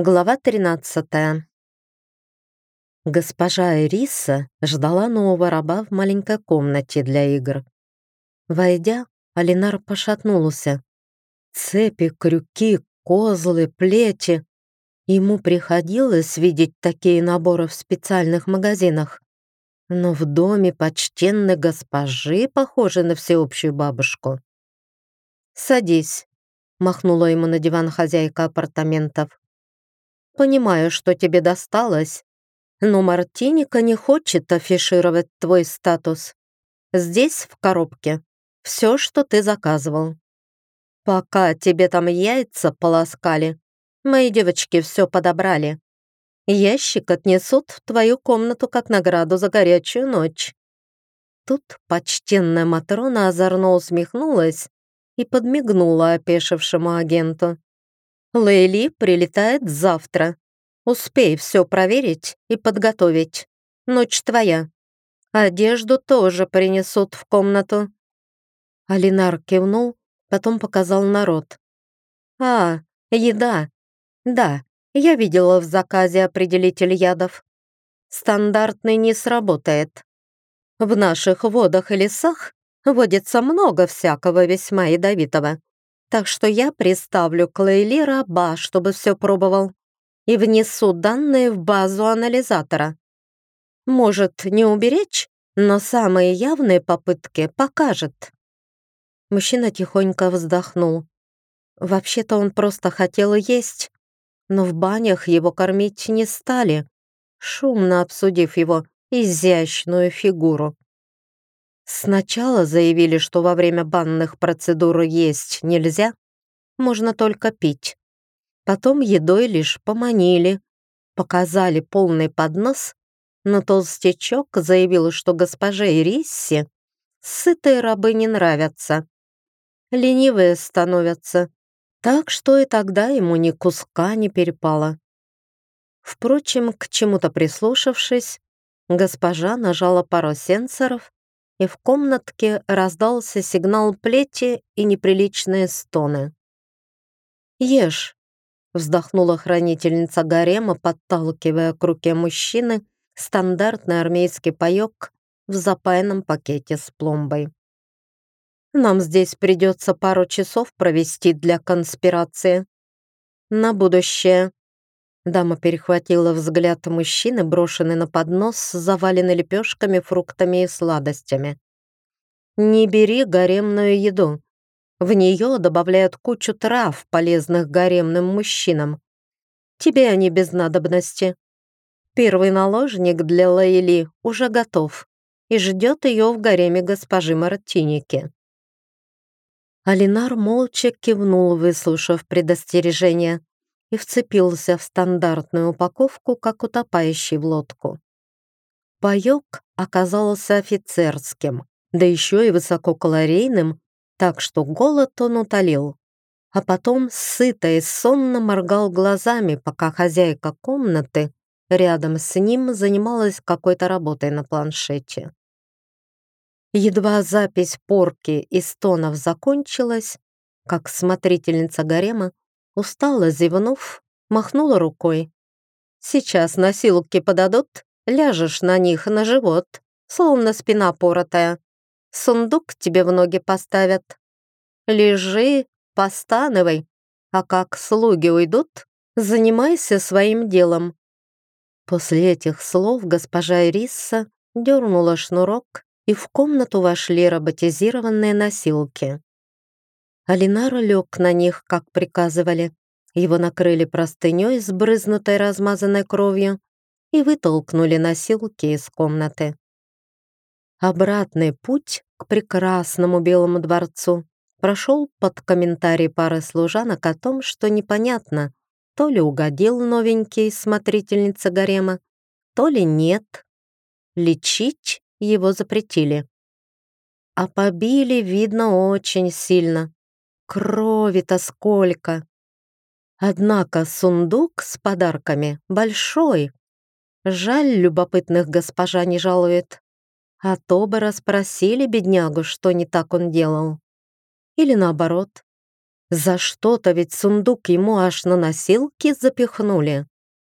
Глава 13 Госпожа Ириса ждала нового раба в маленькой комнате для игр. Войдя, Алинар пошатнулся. Цепи, крюки, козлы, плети. Ему приходилось видеть такие наборы в специальных магазинах. Но в доме почтенной госпожи похожи на всеобщую бабушку. «Садись», — махнула ему на диван хозяйка апартаментов. Понимаю, что тебе досталось, но Мартиника не хочет афишировать твой статус. Здесь, в коробке, все, что ты заказывал. Пока тебе там яйца полоскали, мои девочки все подобрали. Ящик отнесут в твою комнату как награду за горячую ночь». Тут почтенная Матрона озорно усмехнулась и подмигнула опешившему агенту. Лейли прилетает завтра. Успей все проверить и подготовить. Ночь твоя. Одежду тоже принесут в комнату». Алинар кивнул, потом показал народ. «А, еда. Да, я видела в заказе определитель ядов. Стандартный не сработает. В наших водах и лесах водится много всякого весьма ядовитого. Так что я приставлю к Лейли раба, чтобы все пробовал, и внесу данные в базу анализатора. Может, не уберечь, но самые явные попытки покажет. Мужчина тихонько вздохнул. Вообще-то он просто хотел есть, но в банях его кормить не стали, шумно обсудив его изящную фигуру. Сначала заявили, что во время банных процедур есть нельзя, можно только пить. Потом едой лишь поманили, показали полный поднос, но толстячок заявил, что госпоже Ириссе сытые рабы не нравятся. Ленивые становятся, так что и тогда ему ни куска не перепало. Впрочем, к чему-то прислушавшись, госпожа нажала пару сенсоров, и в комнатке раздался сигнал плети и неприличные стоны. «Ешь», — вздохнула хранительница гарема, подталкивая к руке мужчины стандартный армейский паёк в запаянном пакете с пломбой. «Нам здесь придется пару часов провести для конспирации. На будущее». Дама перехватила взгляд мужчины, брошенный на поднос, заваленный лепешками, фруктами и сладостями. «Не бери гаремную еду. В нее добавляют кучу трав, полезных гаремным мужчинам. Тебе они без надобности. Первый наложник для Лейли уже готов и ждет ее в гареме госпожи Мартиники». Алинар молча кивнул, выслушав предостережение и вцепился в стандартную упаковку, как утопающий в лодку. Паёк оказался офицерским, да еще и высококалорийным, так что голод он утолил. А потом сыто и сонно моргал глазами, пока хозяйка комнаты рядом с ним занималась какой-то работой на планшете. Едва запись порки и стонов закончилась, как смотрительница гарема Устала зевнув, махнула рукой. «Сейчас носилки подадут, ляжешь на них на живот, словно спина поротая. Сундук тебе в ноги поставят. Лежи, постанывай, а как слуги уйдут, занимайся своим делом». После этих слов госпожа Ирисса дернула шнурок, и в комнату вошли роботизированные носилки. Алинар лег на них, как приказывали. Его накрыли простыней, сбрызнутой размазанной кровью, и вытолкнули носилки из комнаты. Обратный путь к прекрасному Белому дворцу прошел под комментарий пары служанок о том, что непонятно, то ли угодил новенький смотрительница гарема, то ли нет. Лечить его запретили. А побили, видно, очень сильно. Крови-то сколько! Однако сундук с подарками большой. Жаль, любопытных госпожа не жалует. А то бы расспросили беднягу, что не так он делал. Или наоборот. За что-то ведь сундук ему аж на носилки запихнули.